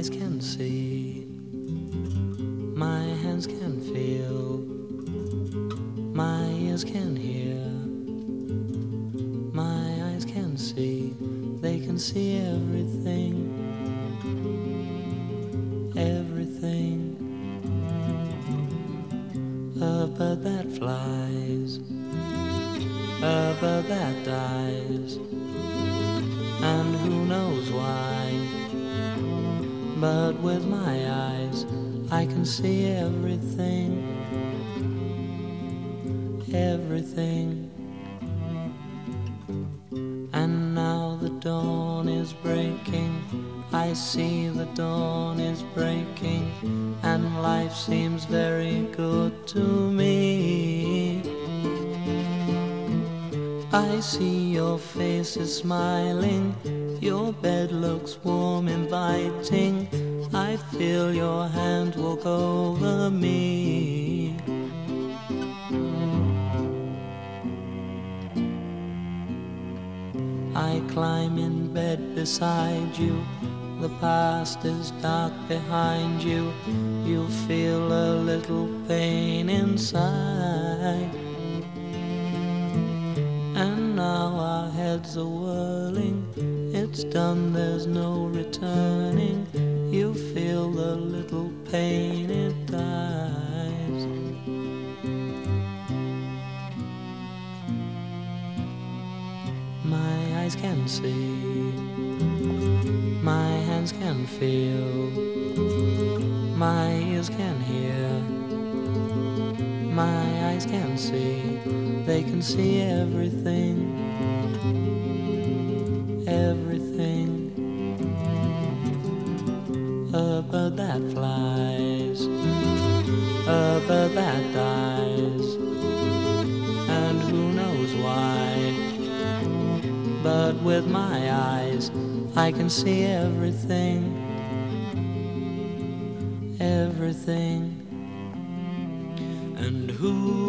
eyes can see, my hands can feel, my ears can hear, my eyes can see, they can see everything, everything. A bird that flies, a bird that dies, and who knows why. But with my eyes, I can see everything, everything. And now the dawn is breaking, I see the dawn is breaking, and life seems I see your face is smiling, your bed looks warm, inviting. I feel your hand walk over me. I climb in bed beside you. The past is dark behind you. You feel a little pain inside. Heads are whirling. It's done, there's no returning. You feel the little pain, it dies. My eyes can see, my hands can feel, my ears can hear, my eyes can see, they can see everything, everything. A bird that flies, a bird that dies, and who knows why. But with my eyes, I can see everything, everything. And who